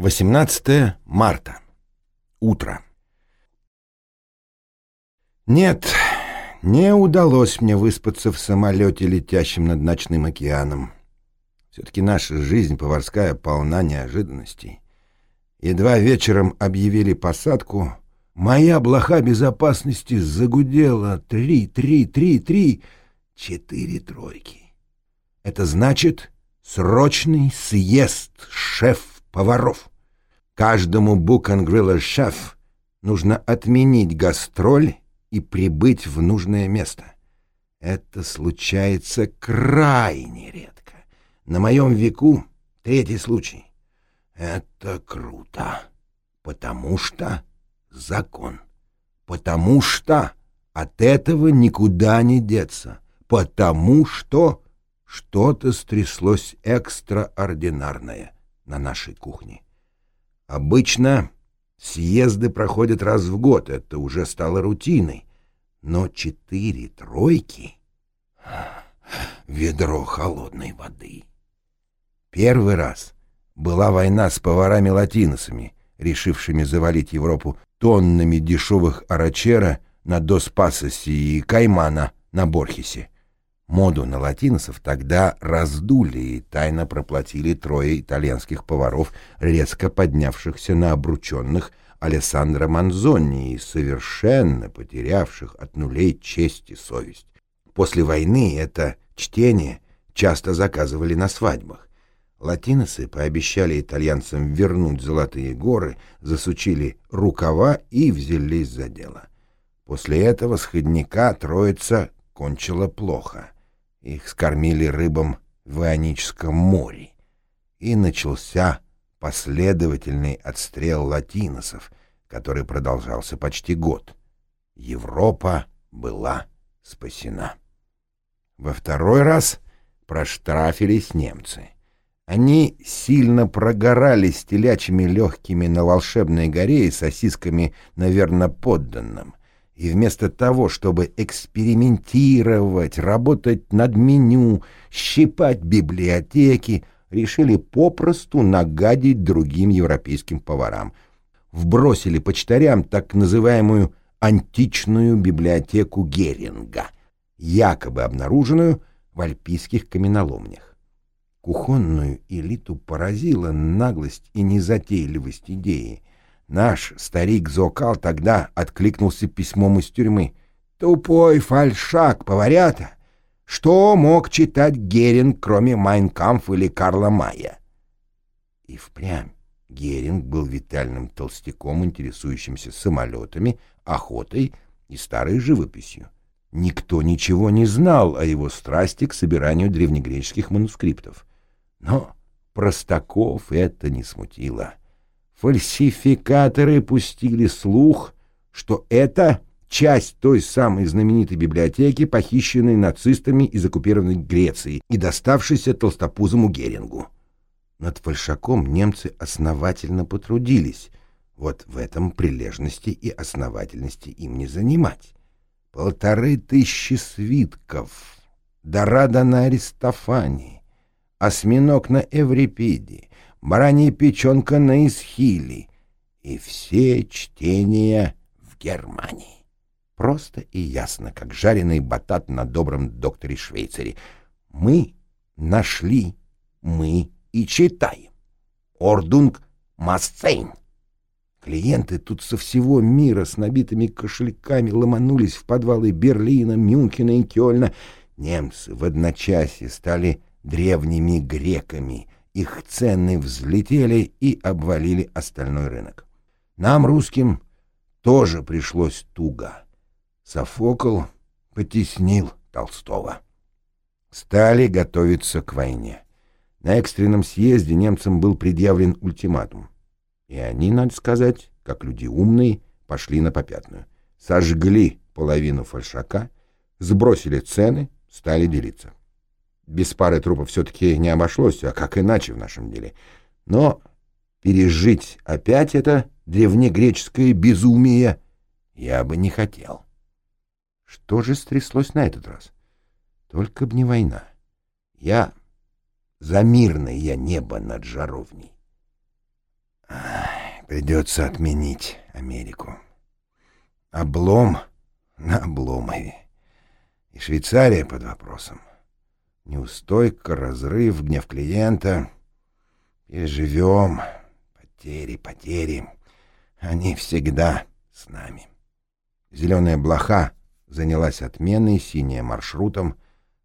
18 марта. Утро. Нет, не удалось мне выспаться в самолете, летящем над ночным океаном. Все-таки наша жизнь поварская полна неожиданностей. Едва вечером объявили посадку, моя блоха безопасности загудела три, три, три, три, четыре тройки. Это значит срочный съезд шеф-поваров. Каждому Букангрилла-шеф нужно отменить гастроль и прибыть в нужное место. Это случается крайне редко. На моем веку третий случай. Это круто, потому что закон. Потому что от этого никуда не деться. Потому что что-то стряслось экстраординарное на нашей кухне. Обычно съезды проходят раз в год, это уже стало рутиной. Но четыре тройки — ведро холодной воды. Первый раз была война с поварами-латиносами, решившими завалить Европу тоннами дешевых арачера на Доспасосе и Каймана на Борхесе. Моду на латиносов тогда раздули и тайно проплатили трое итальянских поваров, резко поднявшихся на обрученных Алессандро Манзони и совершенно потерявших от нулей честь и совесть. После войны это чтение часто заказывали на свадьбах. Латиносы пообещали итальянцам вернуть золотые горы, засучили рукава и взялись за дело. После этого сходника троица кончила плохо — их скормили рыбам в Ионическом море. И начался последовательный отстрел латиносов, который продолжался почти год. Европа была спасена. Во второй раз проштрафились немцы. Они сильно прогорали с телячьими легкими на волшебной горе и сосисками, наверное, подданным и вместо того, чтобы экспериментировать, работать над меню, щипать библиотеки, решили попросту нагадить другим европейским поварам. Вбросили почтарям так называемую античную библиотеку Геринга, якобы обнаруженную в альпийских каменоломнях. Кухонную элиту поразила наглость и незатейливость идеи — Наш старик Зокал тогда откликнулся письмом из тюрьмы. «Тупой фальшак, поварята! Что мог читать Геринг, кроме Майнкамф или Карла Майя?» И впрямь Геринг был витальным толстяком, интересующимся самолетами, охотой и старой живописью. Никто ничего не знал о его страсти к собиранию древнегреческих манускриптов. Но простаков это не смутило. Фальсификаторы пустили слух, что это часть той самой знаменитой библиотеки, похищенной нацистами из оккупированной Греции и доставшейся толстопузому Герингу. Над фальшаком немцы основательно потрудились. Вот в этом прилежности и основательности им не занимать. Полторы тысячи свитков, Дорада на Аристофане, осьминог на Эврипиде, баранья печенка на Эсхиле и все чтения в Германии. Просто и ясно, как жареный батат на добром докторе Швейцере. Мы нашли, мы и читаем. Ordnung muss sein. Клиенты тут со всего мира с набитыми кошельками ломанулись в подвалы Берлина, Мюнхена и Кёльна. Немцы в одночасье стали древними греками — их цены взлетели и обвалили остальной рынок. Нам, русским, тоже пришлось туго. Софокл потеснил Толстого. Стали готовиться к войне. На экстренном съезде немцам был предъявлен ультиматум. И они, надо сказать, как люди умные, пошли на попятную. Сожгли половину фальшака, сбросили цены, стали делиться без пары трупов все-таки не обошлось, а как иначе в нашем деле. Но пережить опять это древнегреческое безумие я бы не хотел. Что же стряслось на этот раз? Только б не война. Я за мирное небо над жаровней. Придется отменить Америку. Облом на Обломове. И Швейцария под вопросом. Неустойка, разрыв, гнев клиента. И живем. Потери, потери. Они всегда с нами. Зеленая блоха занялась отменой, синяя маршрутом.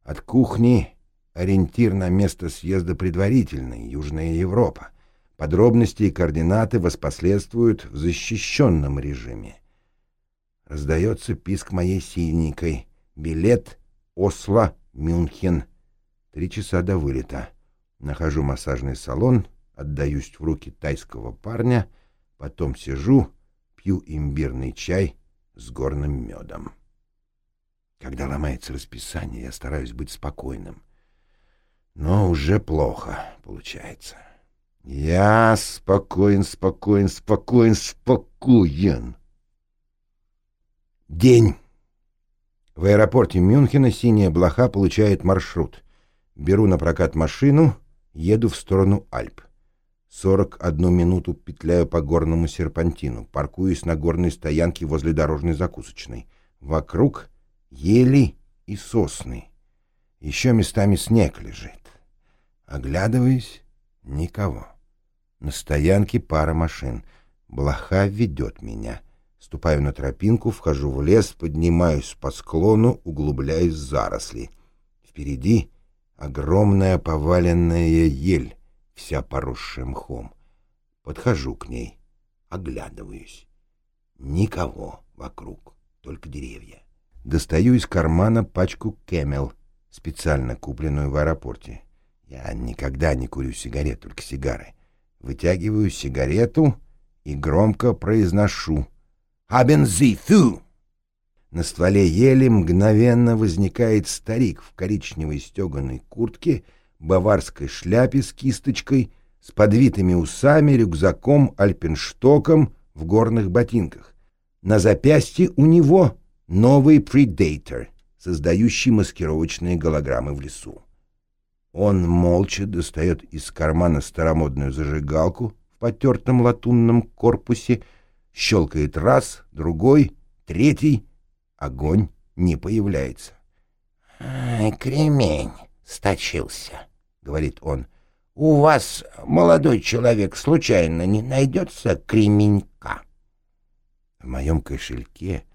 От кухни ориентир на место съезда предварительный, Южная Европа. Подробности и координаты воспоследствуют в защищенном режиме. Раздается писк моей синенькой. Билет Осло, Мюнхен. Три часа до вылета. Нахожу массажный салон, отдаюсь в руки тайского парня, потом сижу, пью имбирный чай с горным медом. Когда ломается расписание, я стараюсь быть спокойным. Но уже плохо получается. Я спокоен, спокоен, спокоен, спокоен. День. В аэропорте Мюнхена синяя блоха получает маршрут. Беру на прокат машину, еду в сторону Альп. 41 минуту петляю по горному серпантину, паркуюсь на горной стоянке возле дорожной закусочной. Вокруг ели и сосны. Еще местами снег лежит. Оглядываюсь — никого. На стоянке пара машин. Блоха ведет меня. Ступаю на тропинку, вхожу в лес, поднимаюсь по склону, углубляюсь в заросли. Впереди огромная поваленная ель, вся поросшая мхом. Подхожу к ней, оглядываюсь. Никого вокруг, только деревья. Достаю из кармана пачку Camel, специально купленную в аэропорте. Я никогда не курю сигарет, только сигары. Вытягиваю сигарету и громко произношу «Haben Sie zu!» На стволе ели мгновенно возникает старик в коричневой стеганой куртке, баварской шляпе с кисточкой, с подвитыми усами, рюкзаком, альпенштоком в горных ботинках. На запястье у него новый Predator, создающий маскировочные голограммы в лесу. Он молча достает из кармана старомодную зажигалку в потертом латунном корпусе, щелкает раз, другой, третий. Огонь не появляется. — Кремень сточился, — говорит он. — У вас, молодой человек, случайно не найдется кременька? В моем кошельке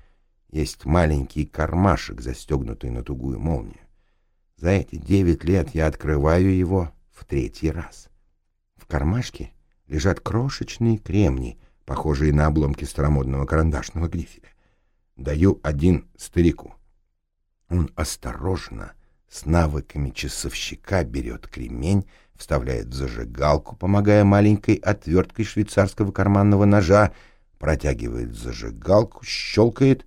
есть маленький кармашек, застегнутый на тугую молнию. За эти девять лет я открываю его в третий раз. В кармашке лежат крошечные кремни, похожие на обломки старомодного карандашного грифеля. Даю один старику. Он осторожно, с навыками часовщика, берет кремень, вставляет в зажигалку, помогая маленькой отверткой швейцарского карманного ножа, протягивает зажигалку, щелкает,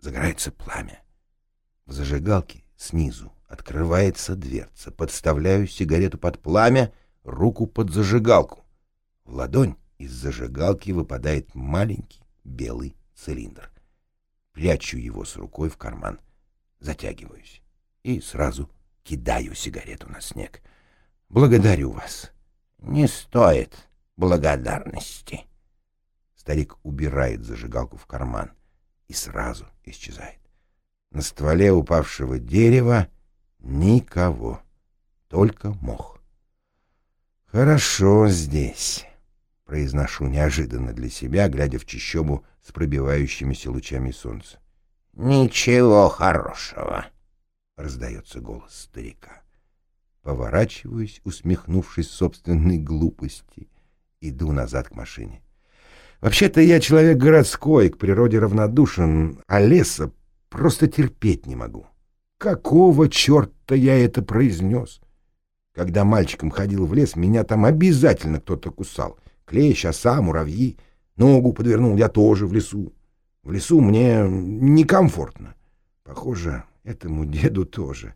загорается пламя. В зажигалке снизу Открывается дверца. Подставляю сигарету под пламя, руку под зажигалку. В ладонь из зажигалки выпадает маленький белый цилиндр. Прячу его с рукой в карман. Затягиваюсь. И сразу кидаю сигарету на снег. Благодарю вас. Не стоит благодарности. Старик убирает зажигалку в карман и сразу исчезает. На стволе упавшего дерева Никого. Только мох. «Хорошо здесь», — произношу неожиданно для себя, глядя в чащобу с пробивающимися лучами солнца. «Ничего хорошего», — раздается голос старика. Поворачиваюсь, усмехнувшись собственной глупости. Иду назад к машине. Вообще-то я человек городской, к природе равнодушен, а леса просто терпеть не могу. Какого черта я это произнес? Когда мальчиком ходил в лес, меня там обязательно кто-то кусал. Клещ, оса, муравьи. Ногу подвернул я тоже в лесу. В лесу мне некомфортно. Похоже, этому деду тоже.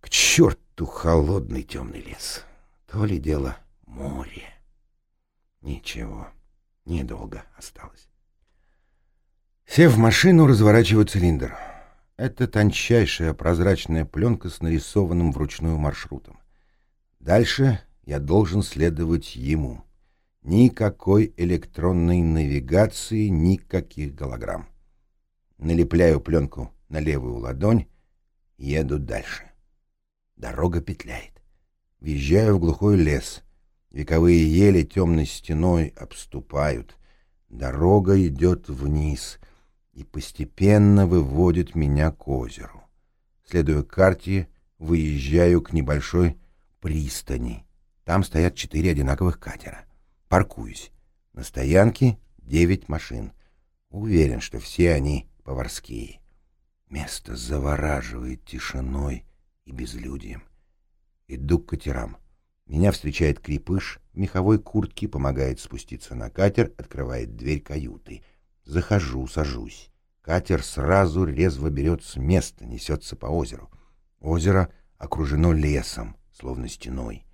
К черту холодный темный лес. То ли дело море. Ничего, недолго осталось. Сев в машину, разворачиваю цилиндр. Это тончайшая прозрачная пленка с нарисованным вручную маршрутом. Дальше я должен следовать ему. Никакой электронной навигации, никаких голограмм. Налепляю пленку на левую ладонь, еду дальше. Дорога петляет. Въезжаю в глухой лес. Вековые ели темной стеной обступают. Дорога идет вниз и постепенно выводит меня к озеру. Следуя карте, выезжаю к небольшой пристани. Там стоят четыре одинаковых катера. Паркуюсь. На стоянке девять машин. Уверен, что все они поварские. Место завораживает тишиной и безлюдием. Иду к катерам. Меня встречает крепыш в меховой куртке, помогает спуститься на катер, открывает дверь каюты. Захожу, сажусь. Катер сразу резво берет с места, несется по озеру. Озеро окружено лесом, словно стеной.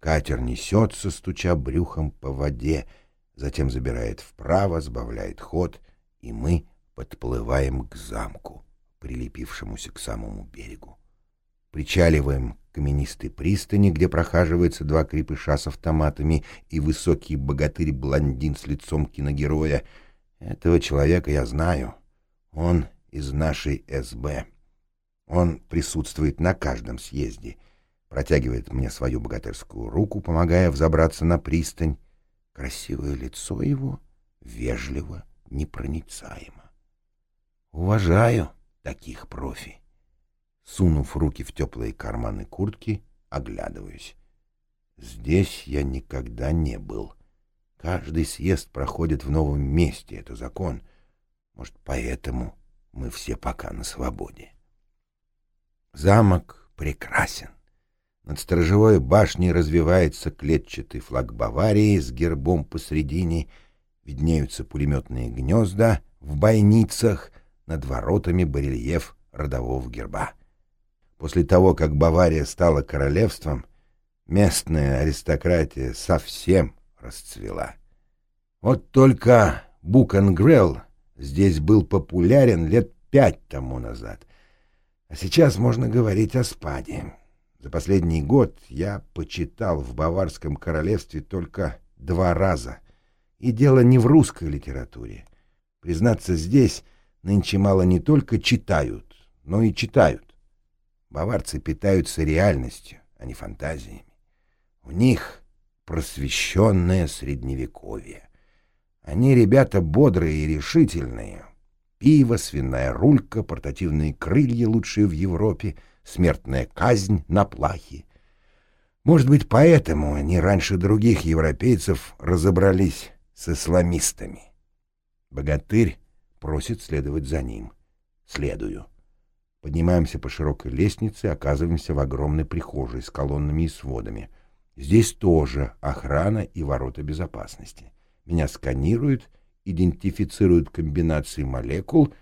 Катер несется, стуча брюхом по воде, затем забирает вправо, сбавляет ход, и мы подплываем к замку, прилепившемуся к самому берегу. Причаливаем к каменистой пристани, где прохаживаются два крепыша с автоматами и высокий богатырь-блондин с лицом киногероя. Этого человека я знаю. Он из нашей СБ. Он присутствует на каждом съезде. Протягивает мне свою богатырскую руку, помогая взобраться на пристань. Красивое лицо его вежливо, непроницаемо. Уважаю таких профи. Сунув руки в теплые карманы куртки, оглядываюсь. Здесь я никогда не был. Каждый съезд проходит в новом месте, это закон. Может, поэтому мы все пока на свободе. Замок прекрасен. Над сторожевой башней развивается клетчатый флаг Баварии с гербом посредине, виднеются пулеметные гнезда в бойницах, над воротами барельеф родового герба. После того, как Бавария стала королевством, местная аристократия совсем расцвела. Вот только Букангрелл здесь был популярен лет пять тому назад, а сейчас можно говорить о спаде. За последний год я почитал в Баварском королевстве только два раза. И дело не в русской литературе. Признаться, здесь нынче мало не только читают, но и читают. Баварцы питаются реальностью, а не фантазиями. У них просвещенное средневековье. Они ребята бодрые и решительные. Пиво, свиная рулька, портативные крылья, лучшие в Европе, смертная казнь на плахе. Может быть, поэтому они раньше других европейцев разобрались с исламистами. Богатырь просит следовать за ним. Следую. Поднимаемся по широкой лестнице, оказываемся в огромной прихожей с колоннами и сводами. Здесь тоже охрана и ворота безопасности. Меня сканируют, идентифицируют комбинации молекул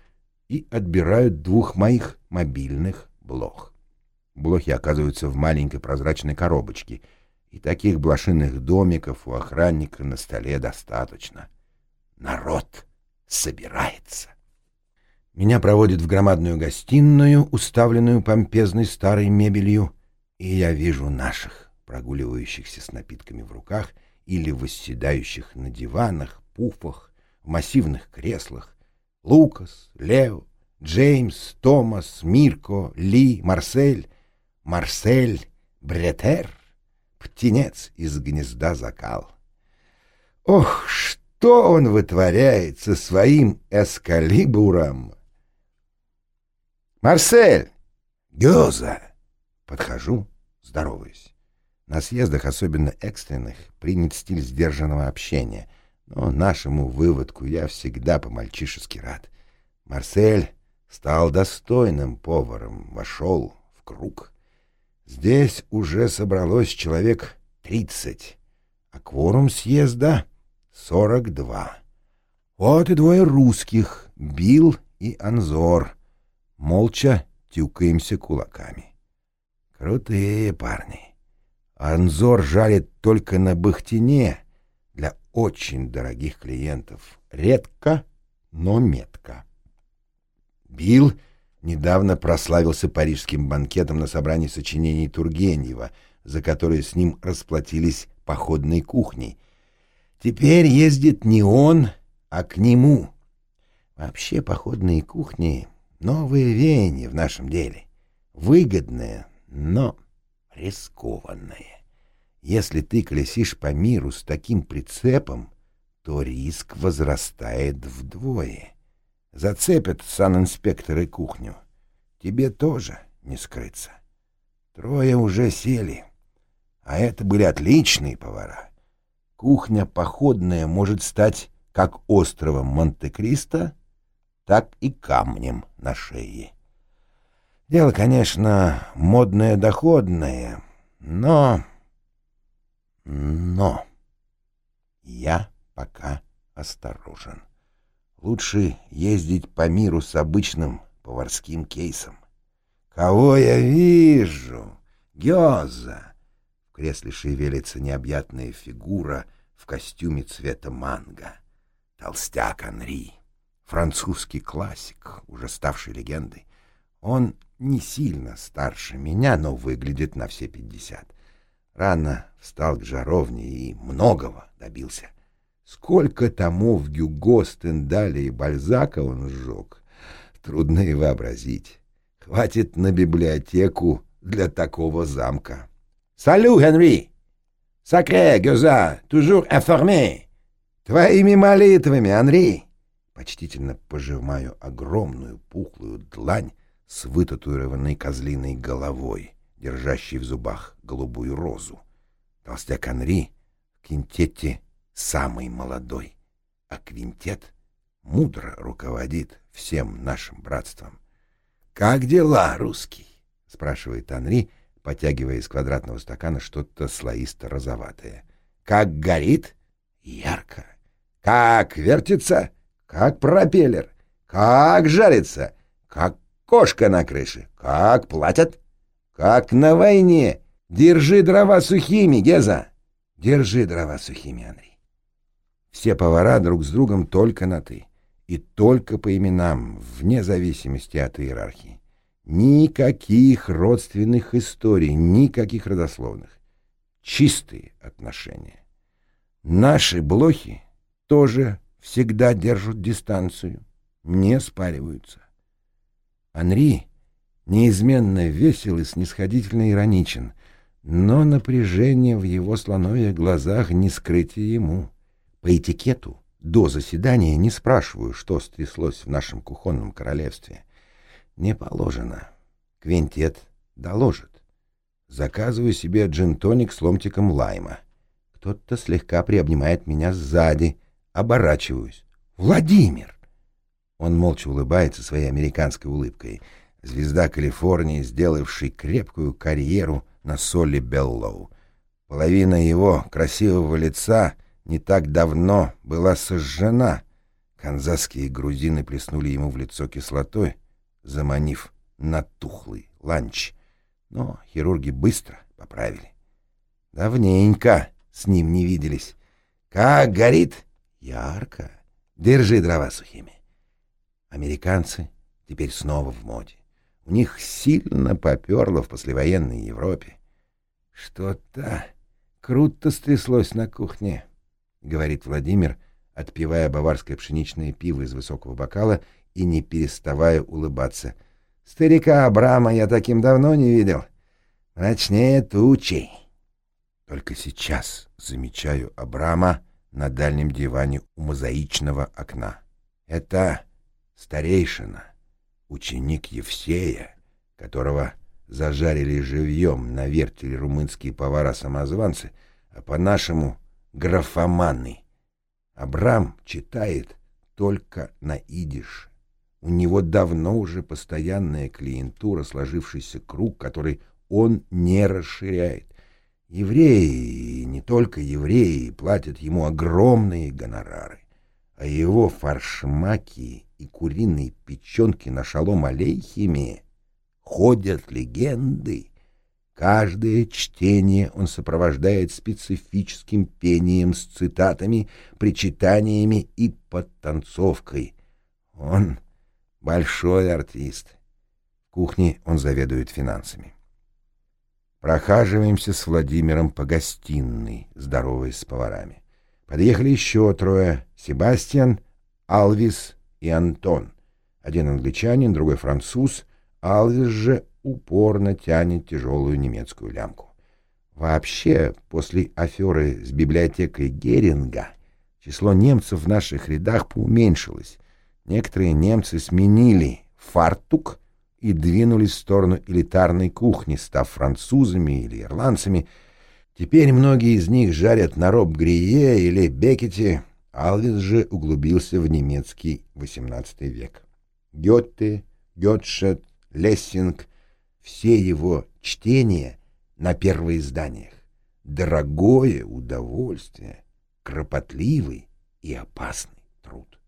и отбирают двух моих мобильных блох. Блохи оказываются в маленькой прозрачной коробочке, и таких блошиных домиков у охранника на столе достаточно. Народ собирается. Меня проводят в громадную гостиную, уставленную помпезной старой мебелью, и я вижу наших, прогуливающихся с напитками в руках или восседающих на диванах, пуфах, в массивных креслах. Лукас, Лео, Джеймс, Томас, Мирко, Ли, Марсель, Марсель, Бретер, птенец из гнезда закал. Ох, что он вытворяет со своим эскалибуром! «Марсель!» «Гёза!» Подхожу, здороваюсь. На съездах, особенно экстренных, принят стиль сдержанного общения, но нашему выводку я всегда по-мальчишески рад. Марсель стал достойным поваром, вошел в круг. Здесь уже собралось человек тридцать, а кворум съезда — сорок два. Вот и двое русских — Бил и Анзор — молча тюкаемся кулаками. Крутые парни. Анзор жалит только на бахтине для очень дорогих клиентов. Редко, но метко. Билл недавно прославился парижским банкетом на собрании сочинений Тургенева, за которое с ним расплатились походной кухней. Теперь ездит не он, а к нему. Вообще походные кухни — новые веяния в нашем деле. Выгодное, но рискованное. Если ты колесишь по миру с таким прицепом, то риск возрастает вдвое. Зацепят санинспекторы кухню. Тебе тоже не скрыться. Трое уже сели, а это были отличные повара. Кухня походная может стать как островом Монте-Кристо, так и камнем на шее. Дело, конечно, модное-доходное, но... Но... Я пока осторожен. Лучше ездить по миру с обычным поварским кейсом. «Кого я вижу? Гёза!» В кресле шевелится необъятная фигура в костюме цвета манго. Толстяк Анри, французский классик, уже ставший легендой. Он не сильно старше меня, но выглядит на все пятьдесят. Рано встал к жаровне и многого добился. Сколько томов Гюго, Стендаля и Бальзака он сжег, трудно и вообразить. Хватит на библиотеку для такого замка. «Салю, Генри! Сакре, Гюза, тужур информé! Твоими молитвами, Анри!» Почтительно пожимаю огромную пухлую длань с вытатуированной козлиной головой, держащей в зубах голубую розу. Толстяк Анри в квинтете самый молодой, а квинтет мудро руководит всем нашим братством. «Как дела, русский?» — спрашивает Анри, потягивая из квадратного стакана что-то слоисто-розоватое. «Как горит?» «Ярко». «Как вертится?» «Как пропеллер». «Как жарится?» «Как Кошка на крыше. Как платят? Как на войне. Держи дрова сухими, Геза. Держи дрова сухими, Андрей. Все повара друг с другом только на «ты». И только по именам, вне зависимости от иерархии. Никаких родственных историй, никаких родословных. Чистые отношения. Наши блохи тоже всегда держат дистанцию, не спариваются. Анри неизменно весел и снисходительно ироничен, но напряжение в его слоновьих глазах не скрытие ему. По этикету до заседания не спрашиваю, что стряслось в нашем кухонном королевстве. Не положено. Квинтет доложит. Заказываю себе джин-тоник с ломтиком лайма. Кто-то слегка приобнимает меня сзади. Оборачиваюсь. «Владимир!» Он молча улыбается своей американской улыбкой. Звезда Калифорнии, сделавший крепкую карьеру на соли Беллоу. Половина его красивого лица не так давно была сожжена. Канзасские грузины плеснули ему в лицо кислотой, заманив на тухлый ланч. Но хирурги быстро поправили. Давненько с ним не виделись. Как горит? Ярко. Держи дрова сухими. Американцы теперь снова в моде. У них сильно поперло в послевоенной Европе. Что-то круто стряслось на кухне, — говорит Владимир, отпивая баварское пшеничное пиво из высокого бокала и не переставая улыбаться. Старика Абрама я таким давно не видел. Мрачнее тучей. Только сейчас замечаю Абрама на дальнем диване у мозаичного окна. Это старейшина, ученик Евсея, которого зажарили живьем на вертеле румынские повара-самозванцы, а по-нашему графоманы. Абрам читает только на идиш. У него давно уже постоянная клиентура, сложившийся круг, который он не расширяет. Евреи, и не только евреи, платят ему огромные гонорары, а его фаршмаки и куриные печенки на шалом алейхиме ходят легенды. Каждое чтение он сопровождает специфическим пением с цитатами, причитаниями и подтанцовкой. Он большой артист. В кухне он заведует финансами. Прохаживаемся с Владимиром по гостиной, здороваясь с поварами. Подъехали еще трое — Себастьян, Алвис и Антон. Один англичанин, другой француз. Алвис же упорно тянет тяжелую немецкую лямку. Вообще, после аферы с библиотекой Геринга число немцев в наших рядах поуменьшилось. Некоторые немцы сменили фартук и двинулись в сторону элитарной кухни, став французами или ирландцами. Теперь многие из них жарят на роб-грие или бекете, Алвис же углубился в немецкий XVIII век. Гёте, Гетшет, Лессинг — все его чтения на первоизданиях. Дорогое удовольствие, кропотливый и опасный труд.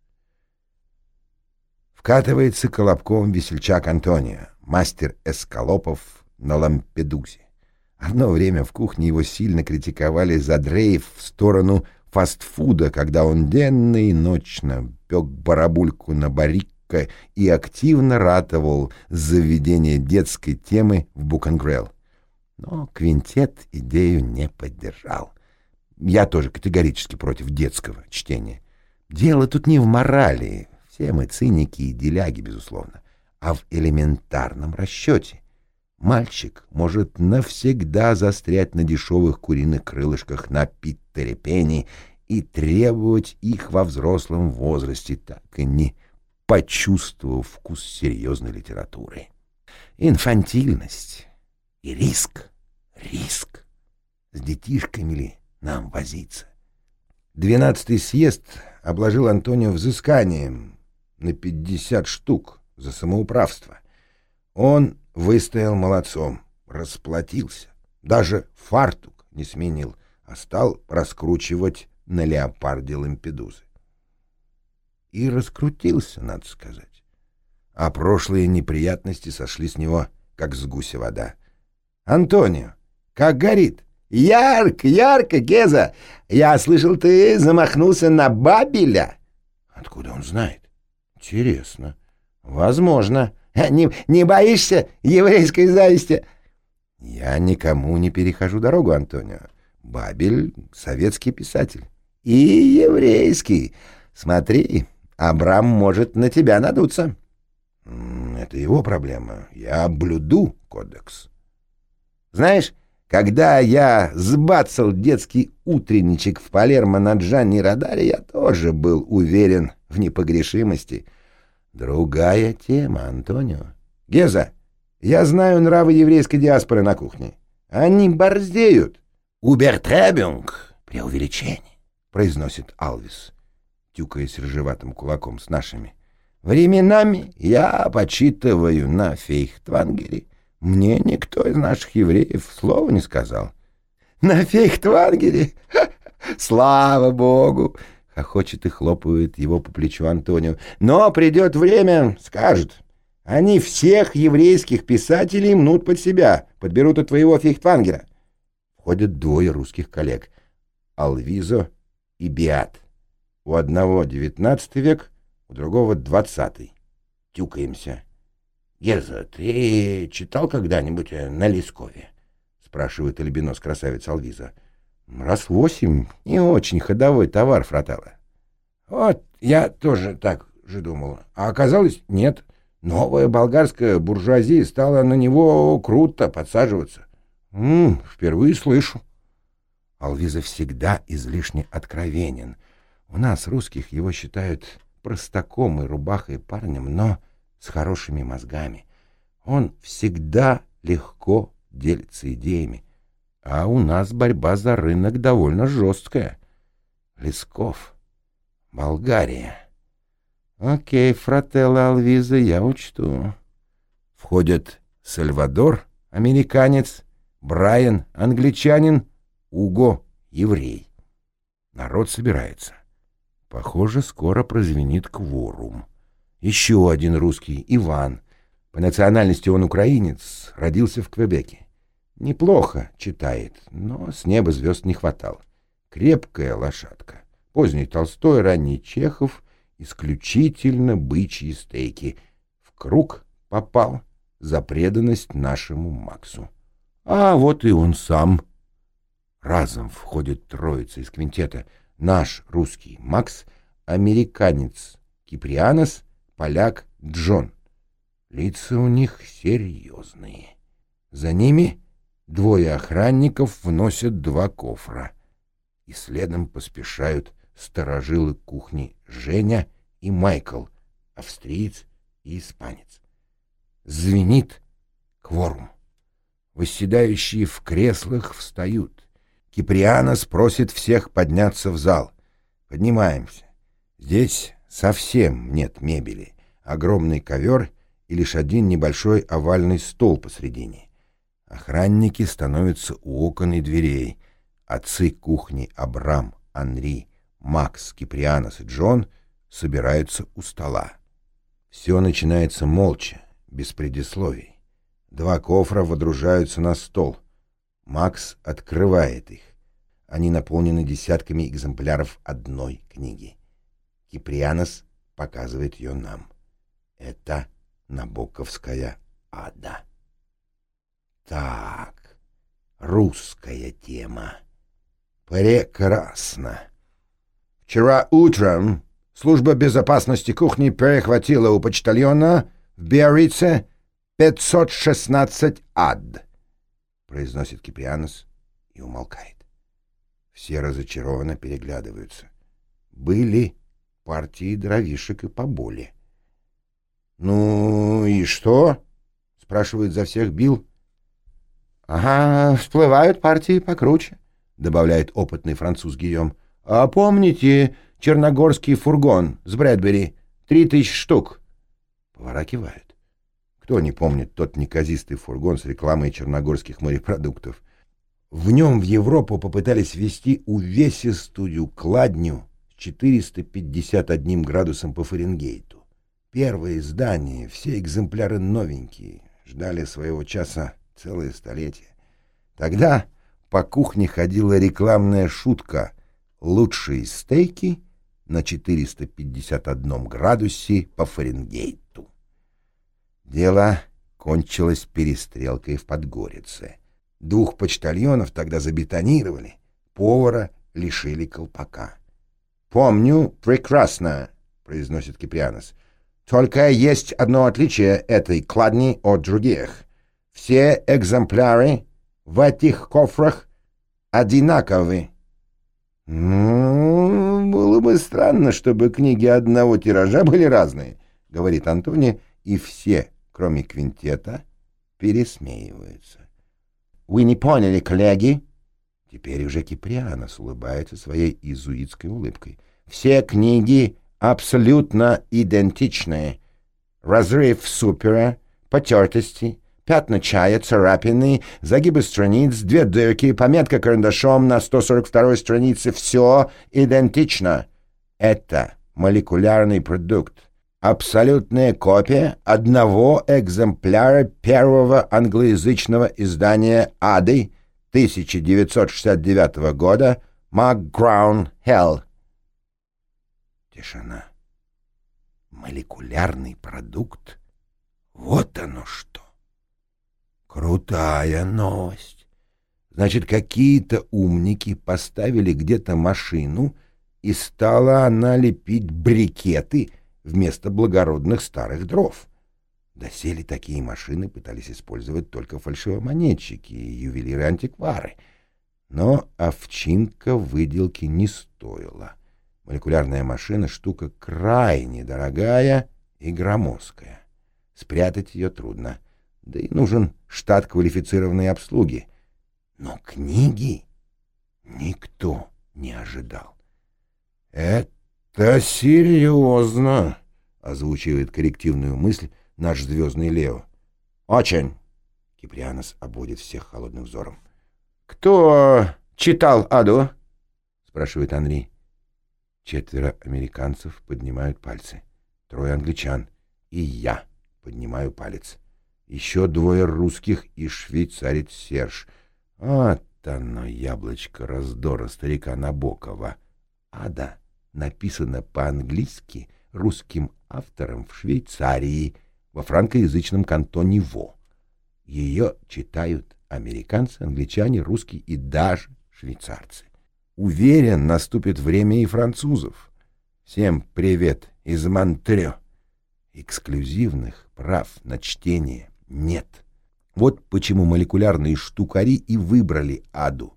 Вкатывается колобком весельчак Антонио, мастер эскалопов на Лампедузе. Одно время в кухне его сильно критиковали за дрейф в сторону фастфуда, когда он денно и ночно пек барабульку на барикко и активно ратовал за введение детской темы в Букангрелл. Но квинтет идею не поддержал. Я тоже категорически против детского чтения. Дело тут не в морали, все мы циники и деляги, безусловно, а в элементарном расчете. Мальчик может навсегда застрять на дешевых куриных крылышках на Питтере Пенни и требовать их во взрослом возрасте, так и не почувствовав вкус серьезной литературы. Инфантильность и риск Риск. С детишками ли нам возиться? Двенадцатый съезд обложил Антонио взысканием на пятьдесят штук за самоуправство. Он выстоял молодцом, расплатился. Даже фартук не сменил, а стал раскручивать на леопарде лампедузы. И раскрутился, надо сказать. А прошлые неприятности сошли с него, как с гуся вода. «Антонио, как горит. Ярко, ярко, Геза. Я слышал, ты замахнулся на Бабеля. Откуда он знает? Интересно. Возможно. Не, не боишься еврейской зависти? Я никому не перехожу дорогу, Антонио. Бабель — советский писатель. И еврейский. Смотри, Абрам может на тебя надуться. Это его проблема. Я блюду кодекс. Знаешь, когда я сбацал детский утренничек в Палермо на Джанни Радаре, я тоже был уверен в непогрешимости. Другая тема, Антонио. Геза, я знаю нравы еврейской диаспоры на кухне. Они борздеют. Убертребюнг — преувеличение, — произносит Алвис, тюкаясь рыжеватым кулаком с нашими. Временами я почитываю на фейхтвангере мне никто из наших евреев слова не сказал. — На фейхтвангере? Слава богу! — хохочет и хлопает его по плечу Антонио. — Но придет время, скажут. Они всех еврейских писателей мнут под себя, подберут от твоего фейхтвангера. Входят двое русских коллег — Алвизо и Биат. У одного девятнадцатый век, у другого двадцатый. Тюкаемся. — Геза, ты читал когда-нибудь на Лескове? — спрашивает альбинос красавец Алвиза. — Раз восемь. Не очень ходовой товар, фратала. — Вот, я тоже так же думал. А оказалось, нет. Новая болгарская буржуазия стала на него круто подсаживаться. — М впервые слышу. Алвиза всегда излишне откровенен. У нас, русских, его считают простаком и рубахой парнем, но с хорошими мозгами. Он всегда легко делится идеями. А у нас борьба за рынок довольно жесткая. Лесков. Болгария. Окей, фрателла Алвиза, я учту. Входят Сальвадор, американец, Брайан, англичанин, Уго, еврей. Народ собирается. Похоже, скоро прозвенит кворум. Еще один русский, Иван. По национальности он украинец, родился в Квебеке. Неплохо читает, но с неба звезд не хватало. Крепкая лошадка. Поздний Толстой, ранний Чехов, исключительно бычьи стейки. В круг попал за преданность нашему Максу. А вот и он сам. Разом входит троица из квинтета. Наш русский Макс, американец Киприанос, поляк Джон. Лица у них серьезные. За ними двое охранников вносят два кофра. И следом поспешают сторожилы кухни Женя и Майкл, австриец и испанец. Звенит кворум. Восседающие в креслах встают. Киприана спросит всех подняться в зал. Поднимаемся. Здесь совсем нет мебели. Огромный ковер — и лишь один небольшой овальный стол посредине. Охранники становятся у окон и дверей. Отцы кухни Абрам, Анри, Макс, Киприанос и Джон собираются у стола. Все начинается молча, без предисловий. Два кофра водружаются на стол. Макс открывает их. Они наполнены десятками экземпляров одной книги. Киприанос показывает ее нам. Это Набоковская ада. Так, русская тема. Прекрасно. Вчера утром служба безопасности кухни перехватила у почтальона в Биорице 516 ад, произносит Киприанос и умолкает. Все разочарованно переглядываются. Были партии дровишек и поболее. «Ну и что?» — спрашивает за всех Билл. «Ага, всплывают партии покруче», — добавляет опытный француз Гийом. «А помните черногорский фургон с Брэдбери? Три тысячи штук». Повара кивают. Кто не помнит тот неказистый фургон с рекламой черногорских морепродуктов? В нем в Европу попытались ввести увесистую кладню с 451 градусом по Фаренгейту. Первое издание, все экземпляры новенькие, ждали своего часа целое столетие. Тогда по кухне ходила рекламная шутка «Лучшие стейки на 451 градусе по Фаренгейту». Дело кончилось перестрелкой в Подгорице. Двух почтальонов тогда забетонировали, повара лишили колпака. «Помню прекрасно», — произносит Киприанос, — только есть одно отличие этой кладни от других. Все экземпляры в этих кофрах одинаковы. «Ну, было бы странно, чтобы книги одного тиража были разные», — говорит Антони, и все, кроме квинтета, пересмеиваются. «Вы не поняли, коллеги?» Теперь уже Киприанос улыбается своей изуитской улыбкой. «Все книги абсолютно идентичные. Разрыв супера, потертости, пятна чая, царапины, загибы страниц, две дырки, пометка карандашом на 142 странице — все идентично. Это молекулярный продукт. Абсолютная копия одного экземпляра первого англоязычного издания «Ады» 1969 года «McGrown Hell». Тишина. Молекулярный продукт? Вот оно что! Крутая новость. Значит, какие-то умники поставили где-то машину, и стала она лепить брикеты вместо благородных старых дров. Доселе такие машины пытались использовать только фальшивомонетчики и ювелиры-антиквары. Но овчинка выделки не стоила. Молекулярная машина — штука крайне дорогая и громоздкая. Спрятать ее трудно, да и нужен штат квалифицированной обслуги. Но книги никто не ожидал. «Это серьезно!» — озвучивает коррективную мысль наш звездный Лео. «Очень!» — Киприанос обводит всех холодным взором. «Кто читал Аду?» — спрашивает Анри. Четверо американцев поднимают пальцы. Трое англичан. И я поднимаю палец. Еще двое русских и швейцарец Серж. Вот оно, яблочко раздора старика Набокова. Ада написано по-английски русским автором в Швейцарии, во франкоязычном кантоне Во. Ее читают американцы, англичане, русские и даже швейцарцы. Уверен, наступит время и французов. Всем привет из Монтрё. Эксклюзивных прав на чтение нет. Вот почему молекулярные штукари и выбрали аду.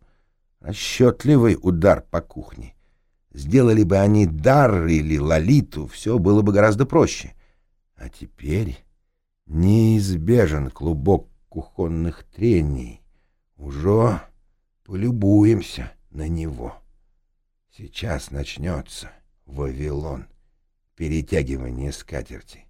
Расчетливый удар по кухне. Сделали бы они дар или лолиту, все было бы гораздо проще. А теперь неизбежен клубок кухонных трений. Уже полюбуемся на него. Сейчас начнется Вавилон, перетягивание скатерти.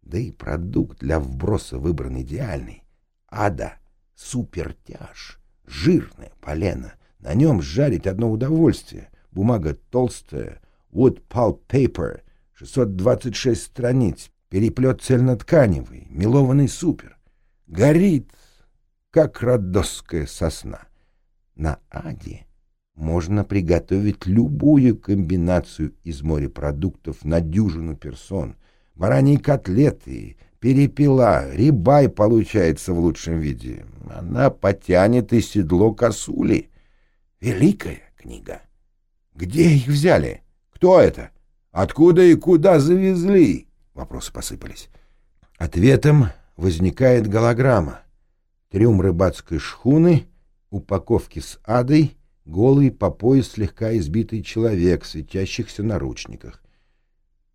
Да и продукт для вброса выбран идеальный. Ада — супертяж, жирное полено. На нем жарить одно удовольствие. Бумага толстая, wood pulp paper, 626 страниц, переплет цельнотканевый, мелованный супер. Горит, как родосская сосна. На Аде можно приготовить любую комбинацию из морепродуктов на дюжину персон. Бараньи котлеты, перепела, рибай получается в лучшем виде. Она потянет и седло косули. Великая книга. Где их взяли? Кто это? Откуда и куда завезли? Вопросы посыпались. Ответом возникает голограмма. Трюм рыбацкой шхуны, упаковки с адой, голый по пояс слегка избитый человек в светящихся наручниках.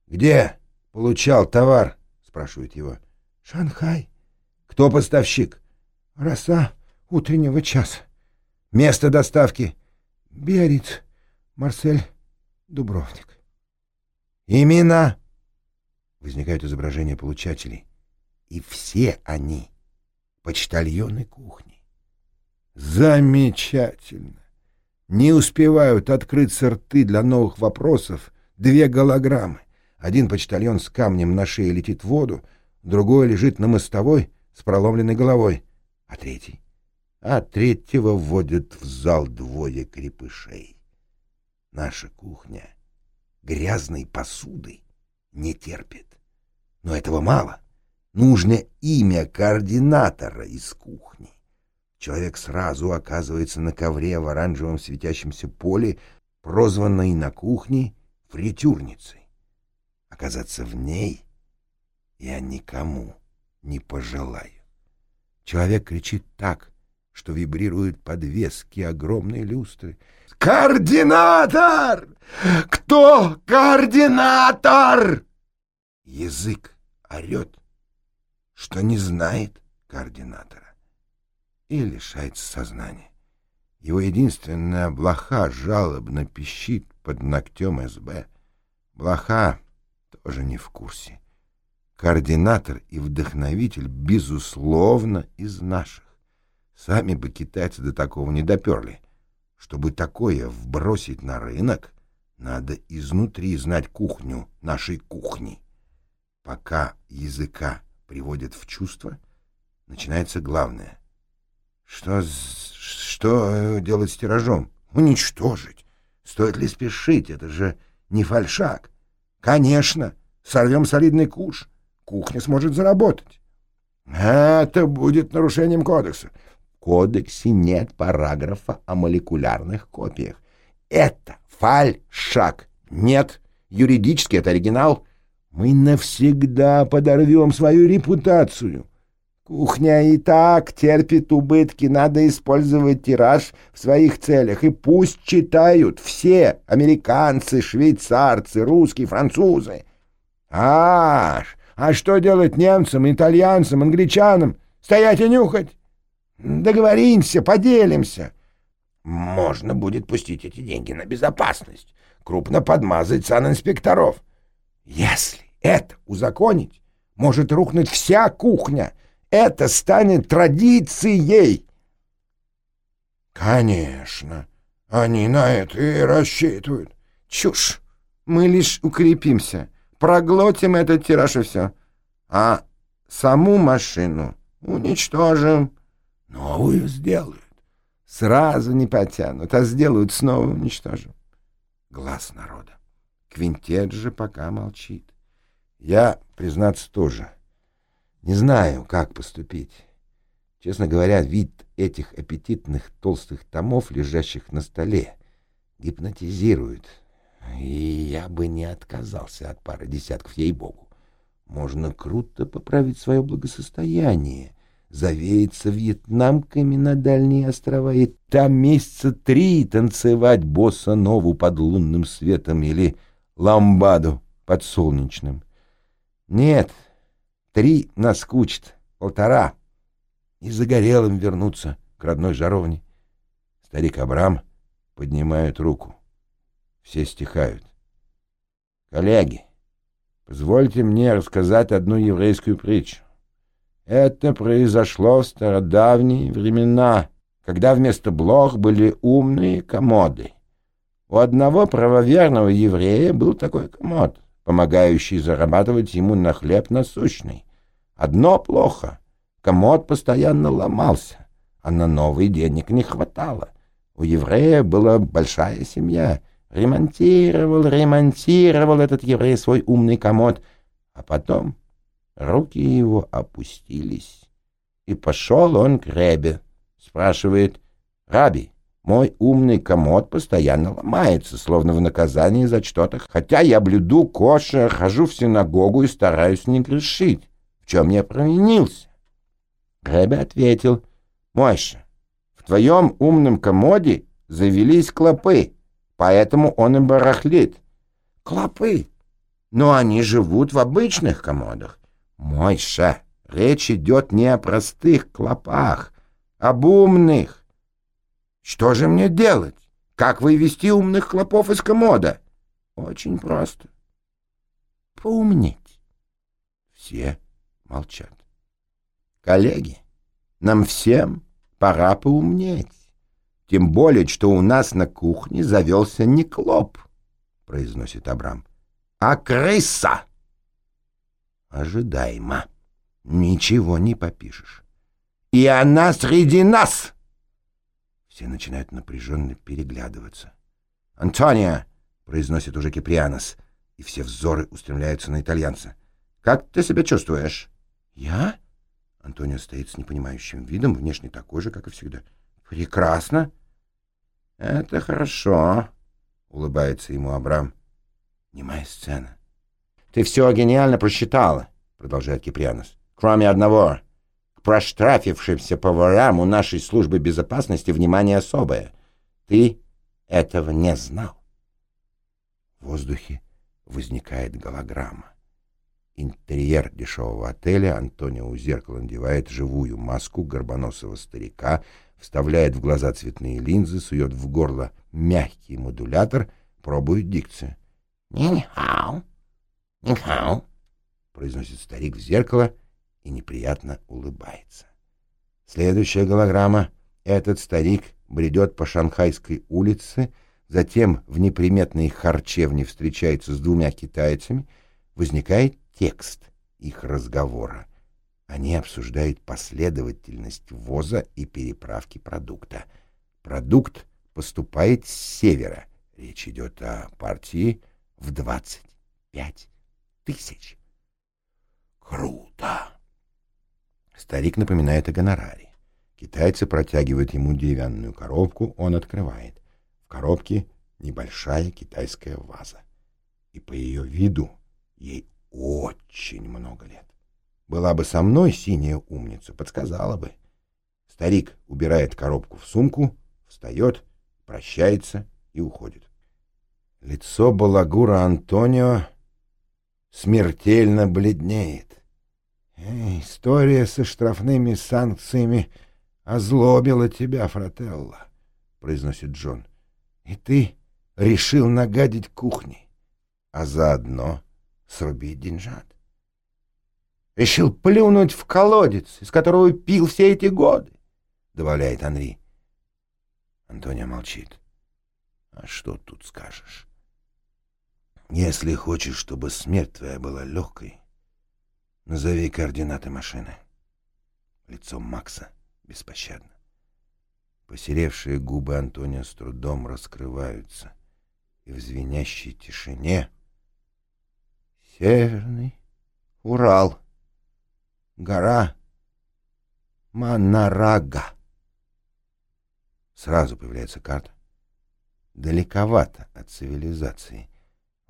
«Где получал товар?» — спрашивает его. «Шанхай». «Кто поставщик?» «Роса утреннего часа». «Место доставки?» «Биарриц, Марсель, Дубровник». «Имена?» Возникают изображения получателей. И все они — почтальоны кухни. Замечательно! Не успевают открыться рты для новых вопросов две голограммы. Один почтальон с камнем на шее летит в воду, другой лежит на мостовой с проломленной головой, а третий? А третьего вводят в зал двое крепышей. Наша кухня грязной посуды не терпит. Но этого мало. Нужно имя координатора из кухни. Человек сразу оказывается на ковре в оранжевом светящемся поле, прозванной на кухне фритюрницей. Оказаться в ней я никому не пожелаю. Человек кричит так, что вибрируют подвески огромной люстры. «Координатор! Кто координатор?» Язык орет, что не знает координатора и лишается сознания. Его единственная блоха жалобно пищит под ногтем СБ. Блоха тоже не в курсе. Координатор и вдохновитель, безусловно, из наших. Сами бы китайцы до такого не доперли. Чтобы такое вбросить на рынок, надо изнутри знать кухню нашей кухни. Пока языка приводят в чувство, начинается главное — что, что делать с тиражом? Уничтожить. Стоит ли спешить? Это же не фальшак. Конечно, сорвем солидный куш. Кухня сможет заработать. Это будет нарушением кодекса. Кодексе нет параграфа о молекулярных копиях. Это фальшак. Нет, юридически это оригинал. Мы навсегда подорвем свою репутацию. Кухня и так терпит убытки, надо использовать тираж в своих целях. И пусть читают все американцы, швейцарцы, русские, французы. А, а что делать немцам, итальянцам, англичанам? Стоять и нюхать? Договоримся, поделимся. Можно будет пустить эти деньги на безопасность, крупно подмазать санинспекторов. Если это узаконить, может рухнуть вся кухня — это станет традицией. Конечно, они на это и рассчитывают. Чушь. Мы лишь укрепимся, проглотим этот тираж и все. А саму машину уничтожим. Новую сделают. Сразу не потянут, а сделают снова уничтожим. Глаз народа. Квинтет же пока молчит. Я, признаться, тоже не знаю, как поступить. Честно говоря, вид этих аппетитных толстых томов, лежащих на столе, гипнотизирует. И я бы не отказался от пары десятков, ей-богу. Можно круто поправить свое благосостояние, завеяться вьетнамками на дальние острова и там месяца три танцевать босса-нову под лунным светом или ламбаду под солнечным. Нет, три наскучит, полтора, и загорелым вернуться к родной жаровне. Старик Абрам поднимает руку. Все стихают. Коллеги, позвольте мне рассказать одну еврейскую притчу. Это произошло в стародавние времена, когда вместо блох были умные комоды. У одного правоверного еврея был такой комод, помогающий зарабатывать ему на хлеб насущный. Одно плохо — комод постоянно ломался, а на новый денег не хватало. У еврея была большая семья. Ремонтировал, ремонтировал этот еврей свой умный комод, а потом Руки его опустились, и пошел он к Ребе. Спрашивает, «Раби, мой умный комод постоянно ломается, словно в наказании за что-то, хотя я блюду кошер, хожу в синагогу и стараюсь не грешить. В чем я провинился?» Ребе ответил, «Мойша, в твоем умном комоде завелись клопы, поэтому он и барахлит». «Клопы? Но они живут в обычных комодах. Мойша, речь идет не о простых клопах, об умных. Что же мне делать? Как вывести умных клопов из комода? Очень просто. Поумнеть. Все молчат. Коллеги, нам всем пора поумнеть. Тем более, что у нас на кухне завелся не клоп, произносит Абрам, а крыса ожидаемо. Ничего не попишешь. И она среди нас! Все начинают напряженно переглядываться. «Антония!» — произносит уже Киприанос, и все взоры устремляются на итальянца. «Как ты себя чувствуешь?» «Я?» Антонио стоит с непонимающим видом, внешне такой же, как и всегда. «Прекрасно!» «Это хорошо!» — улыбается ему Абрам. Немая сцена. Ты все гениально просчитала, продолжает Киприанос. Кроме одного. К проштрафившимся поварам у нашей службы безопасности внимание особое. Ты этого не знал. В воздухе возникает голограмма. Интерьер дешевого отеля Антонио у зеркала надевает живую маску горбоносого старика, вставляет в глаза цветные линзы, сует в горло мягкий модулятор, пробует дикцию. «Нинхау!» «Нихау», — произносит старик в зеркало и неприятно улыбается. Следующая голограмма. Этот старик бредет по Шанхайской улице, затем в неприметной харчевне встречается с двумя китайцами. Возникает текст их разговора. Они обсуждают последовательность ввоза и переправки продукта. Продукт поступает с севера. Речь идет о партии в 25 тысяч. Круто! Старик напоминает о гонораре. Китайцы протягивают ему деревянную коробку, он открывает. В коробке небольшая китайская ваза. И по ее виду ей очень много лет. Была бы со мной синяя умница, подсказала бы. Старик убирает коробку в сумку, встает, прощается и уходит. Лицо балагура Антонио смертельно бледнеет. «История со штрафными санкциями озлобила тебя, Фрателло», — произносит Джон. «И ты решил нагадить кухне, а заодно срубить деньжат. Решил плюнуть в колодец, из которого пил все эти годы», — добавляет Анри. Антония молчит. «А что тут скажешь?» Если хочешь, чтобы смерть твоя была легкой, назови координаты машины. Лицо Макса беспощадно. Посеревшие губы Антония с трудом раскрываются, и в звенящей тишине Северный Урал, гора Манарага. Сразу появляется карта. далековато от цивилизации.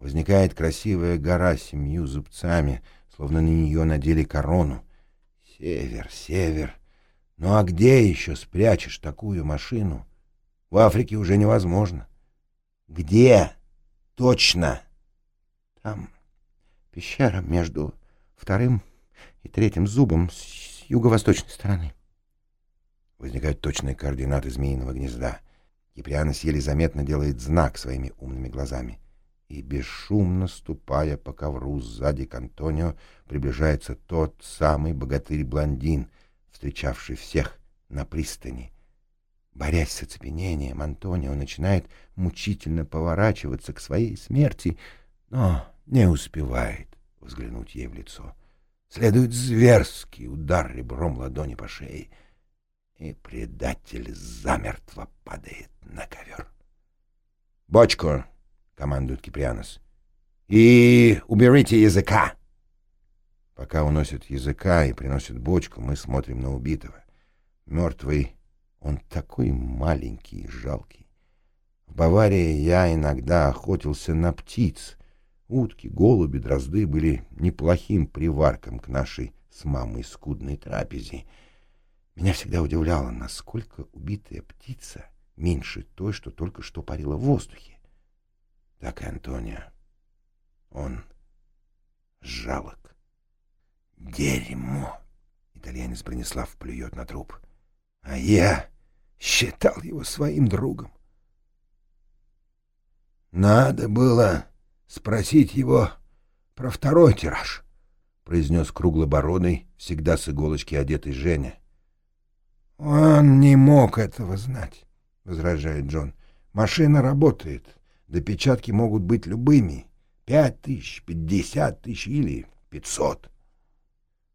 Возникает красивая гора с семью зубцами, словно на нее надели корону. Север, север. Ну а где еще спрячешь такую машину? В Африке уже невозможно. Где? Точно. Там пещера между вторым и третьим зубом с юго-восточной стороны. Возникают точные координаты змеиного гнезда. Киприанос еле заметно делает знак своими умными глазами. И, бесшумно ступая по ковру сзади к Антонио, приближается тот самый богатырь-блондин, встречавший всех на пристани. Борясь с оцепенением, Антонио начинает мучительно поворачиваться к своей смерти, но не успевает взглянуть ей в лицо. Следует зверский удар ребром ладони по шее — и предатель замертво падает на ковер. «Бочку!» — командует Киприанос. «И уберите языка!» Пока уносят языка и приносят бочку, мы смотрим на убитого. Мертвый, он такой маленький и жалкий. В Баварии я иногда охотился на птиц. Утки, голуби, дрозды были неплохим приварком к нашей с мамой скудной трапезе — меня всегда удивляло, насколько убитая птица меньше той, что только что парила в воздухе. Так и Антонио. Он жалок. Дерьмо! Итальянец Бронислав плюет на труп. А я считал его своим другом. Надо было спросить его про второй тираж, произнес круглобородый, всегда с иголочки одетый Женя. «Он не мог этого знать», — возражает Джон. «Машина работает. Допечатки могут быть любыми. Пять тысяч, пятьдесят тысяч или пятьсот».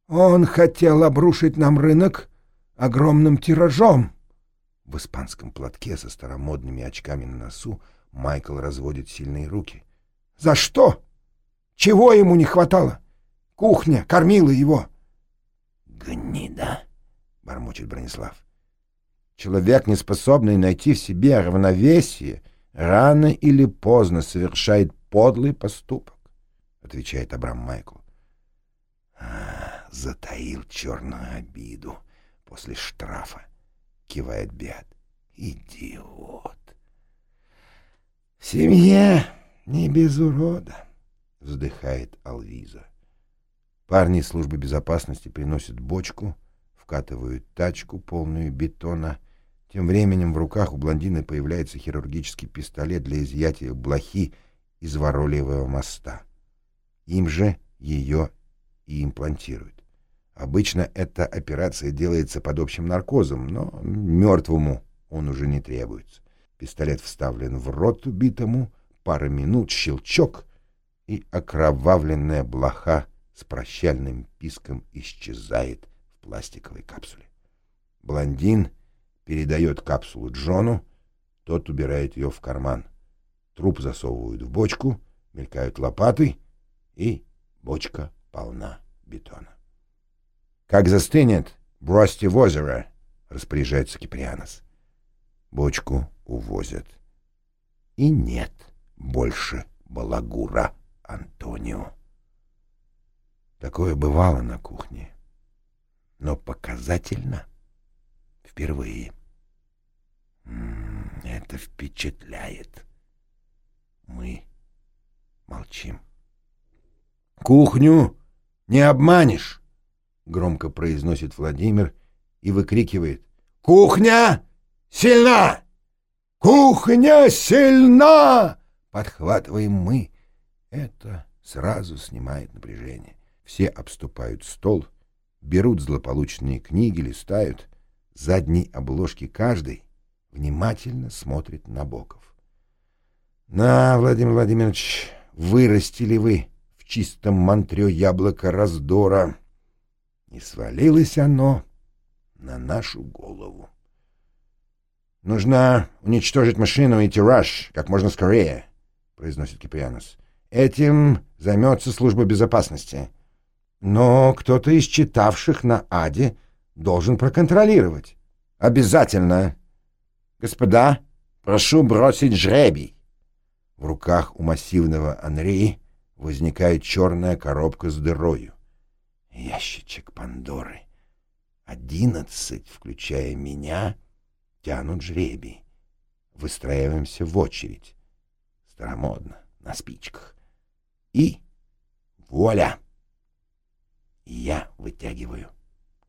«Он хотел обрушить нам рынок огромным тиражом». В испанском платке со старомодными очками на носу Майкл разводит сильные руки. «За что? Чего ему не хватало? Кухня кормила его». «Гнида!» — бормочет Бронислав. Человек, не способный найти в себе равновесие, рано или поздно совершает подлый поступок, — отвечает Абрам Майкл. А, затаил черную обиду после штрафа, — кивает Беат. Идиот. В семье не без урода, — вздыхает Алвиза. Парни службы безопасности приносят бочку — вкатывают тачку, полную бетона. Тем временем в руках у блондины появляется хирургический пистолет для изъятия блохи из воролевого моста. Им же ее и имплантируют. Обычно эта операция делается под общим наркозом, но мертвому он уже не требуется. Пистолет вставлен в рот убитому, пара минут, щелчок, и окровавленная блоха с прощальным писком исчезает пластиковой капсуле. Блондин передает капсулу Джону, тот убирает ее в карман. Труп засовывают в бочку, мелькают лопаты, и бочка полна бетона. «Как застынет, бросьте в озеро», — распоряжается Киприанос. Бочку увозят. И нет больше балагура Антонио. Такое бывало на кухне но показательно впервые. Это впечатляет. Мы молчим. «Кухню не обманешь!» — громко произносит Владимир и выкрикивает. «Кухня сильна! Кухня сильна!» Подхватываем мы. Это сразу снимает напряжение. Все обступают стол — берут злополучные книги, листают. Задней обложки каждой внимательно смотрит на Боков. На, Владимир Владимирович, вырастили вы в чистом мантрё яблоко раздора. И свалилось оно на нашу голову. «Нужно уничтожить машину и тираж как можно скорее», — произносит Киприанос. «Этим займется служба безопасности. Но кто-то из читавших на Аде должен проконтролировать. Обязательно. Господа, Прошу бросить жребий. В руках у массивного Анри возникает черная коробка с дырою. Ящичек Пандоры. Одиннадцать, включая меня, тянут жребий. Выстраиваемся в очередь. Старомодно, на спичках. И вуаля! Я вытягиваю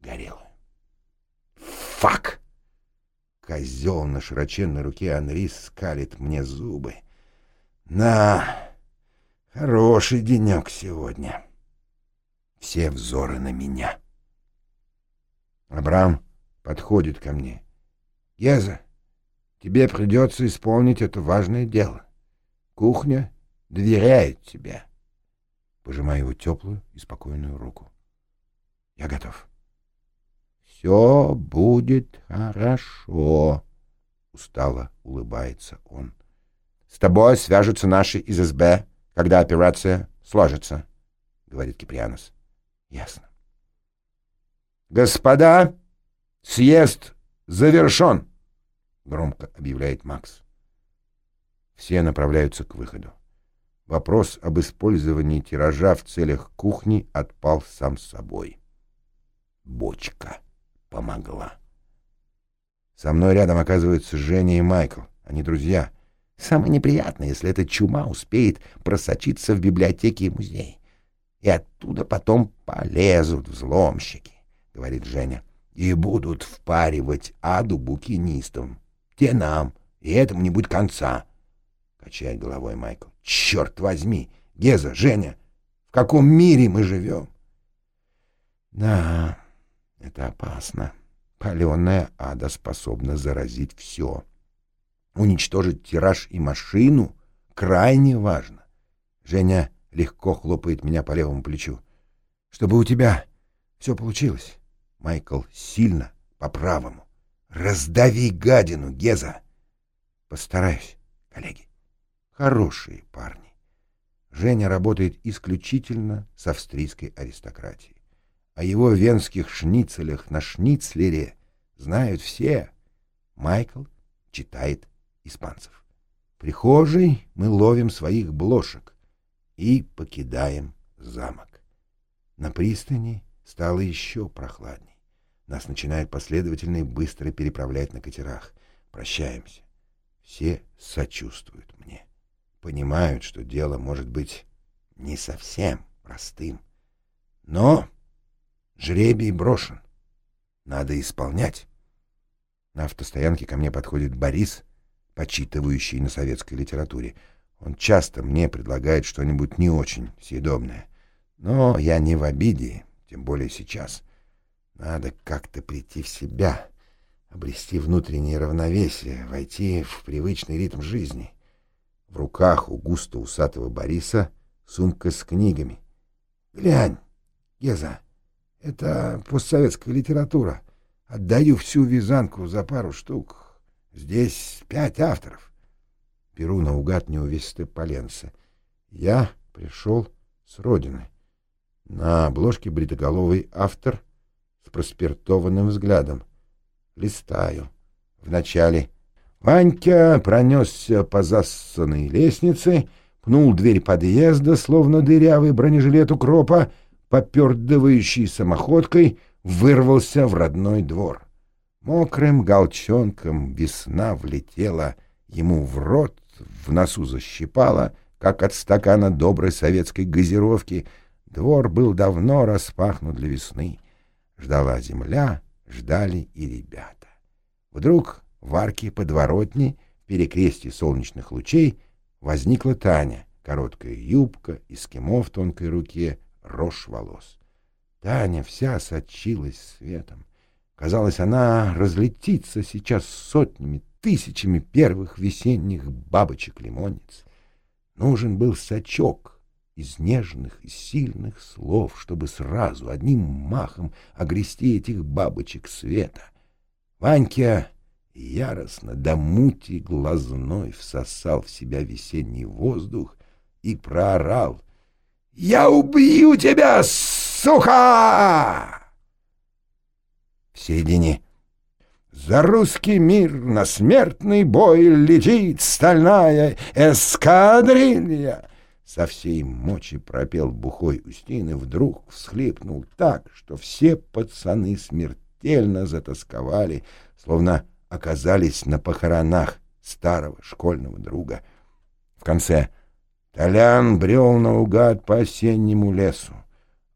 горелую. Фак! Козел на широченной руке Анри скалит мне зубы. На, хороший денек сегодня. Все взоры на меня. Абрам подходит ко мне. Геза, тебе придется исполнить это важное дело. Кухня доверяет тебе. Пожимаю его теплую и спокойную руку. Я готов. Все будет хорошо, устало улыбается он. С тобой свяжутся наши из СБ, когда операция сложится, говорит Киприанос. Ясно. Господа, съезд завершен, громко объявляет Макс. Все направляются к выходу. Вопрос об использовании тиража в целях кухни отпал сам собой. Бочка помогла. Со мной рядом оказываются Женя и Майкл. Они друзья. Самое неприятное, если эта чума успеет просочиться в библиотеки и музей. И оттуда потом полезут взломщики, — говорит Женя, — и будут впаривать аду букинистам. Те нам, и этому не будет конца. Качает головой Майкл. Черт возьми! Геза, Женя, в каком мире мы живем? Да, это опасно. Паленая ада способна заразить все. Уничтожить тираж и машину крайне важно. Женя легко хлопает меня по левому плечу. Чтобы у тебя все получилось. Майкл сильно по правому. Раздави гадину, Геза. Постараюсь, коллеги хорошие парни. Женя работает исключительно с австрийской аристократией. О его венских шницелях на шницлере знают все. Майкл читает испанцев. Прихожей мы ловим своих блошек и покидаем замок. На пристани стало еще прохладней. Нас начинают последовательно и быстро переправлять на катерах. Прощаемся. Все сочувствуют мне понимают, что дело может быть не совсем простым. Но жребий брошен. Надо исполнять. На автостоянке ко мне подходит Борис, почитывающий на советской литературе. Он часто мне предлагает что-нибудь не очень съедобное. Но я не в обиде, тем более сейчас. Надо как-то прийти в себя, обрести внутреннее равновесие, войти в привычный ритм жизни. В руках у густо усатого Бориса сумка с книгами. — Глянь, Геза, это постсоветская литература. Отдаю всю вязанку за пару штук. Здесь пять авторов. Беру наугад неувесистые поленца. Я пришел с родины. На обложке бритоголовый автор с проспиртованным взглядом. Листаю. Вначале Ванька пронесся по зассанной лестнице, пнул дверь подъезда, словно дырявый бронежилет укропа, попердывающий самоходкой, вырвался в родной двор. Мокрым галчонком весна влетела ему в рот, в носу защипала, как от стакана доброй советской газировки. Двор был давно распахнут для весны. Ждала земля, ждали и ребята. Вдруг в арке подворотни, в перекрестии солнечных лучей, возникла Таня, короткая юбка, эскимо в тонкой руке, рожь волос. Таня вся сочилась светом. Казалось, она разлетится сейчас сотнями, тысячами первых весенних бабочек-лимонниц. Нужен был сачок из нежных и сильных слов, чтобы сразу одним махом огрести этих бабочек света. Ванька яростно до мути глазной всосал в себя весенний воздух и проорал «Я убью тебя, сука!» В середине За русский мир на смертный бой летит стальная эскадрилья. Со всей мочи пропел бухой Устин и вдруг всхлипнул так, что все пацаны смертельно затасковали, словно оказались на похоронах старого школьного друга. В конце Толян брел наугад по осеннему лесу.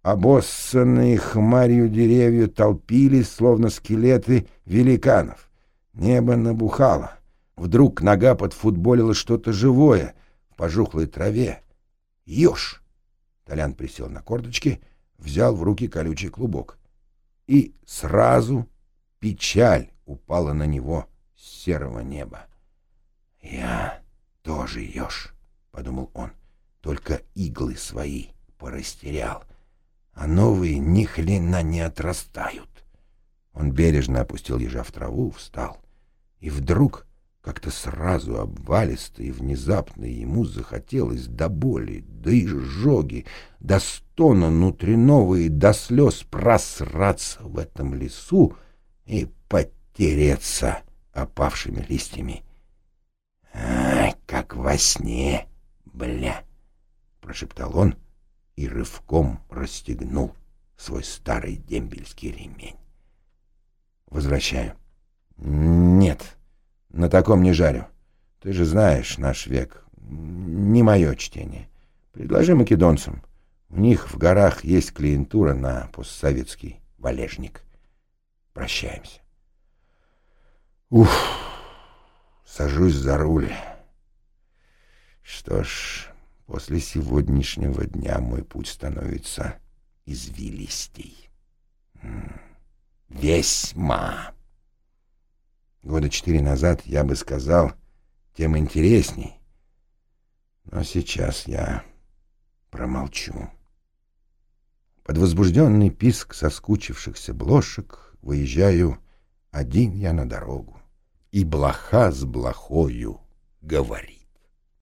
Обоссанные хмарью деревья толпились, словно скелеты великанов. Небо набухало. Вдруг нога подфутболила что-то живое в пожухлой траве. Ёж! Толян присел на корточки, взял в руки колючий клубок. И сразу печаль упала на него с серого неба. «Я тоже еж», — подумал он, — «только иглы свои порастерял, а новые ни хрена не отрастают». Он бережно опустил ежа в траву, встал, и вдруг как-то сразу обвалисто и внезапно ему захотелось до боли, до изжоги, до стона внутреннего и до слез просраться в этом лесу и потереться опавшими листьями. «Ай, как во сне, бля!» — прошептал он и рывком расстегнул свой старый дембельский ремень. «Возвращаю». «Нет, на таком не жарю. Ты же знаешь наш век. Не мое чтение. Предложи македонцам. У них в горах есть клиентура на постсоветский валежник. Прощаемся». Ух, сажусь за руль. Что ж, после сегодняшнего дня мой путь становится извилистей. Весьма. Года четыре назад я бы сказал, тем интересней. Но сейчас я промолчу. Под возбужденный писк соскучившихся блошек выезжаю один я на дорогу, и блоха с блохою говорит.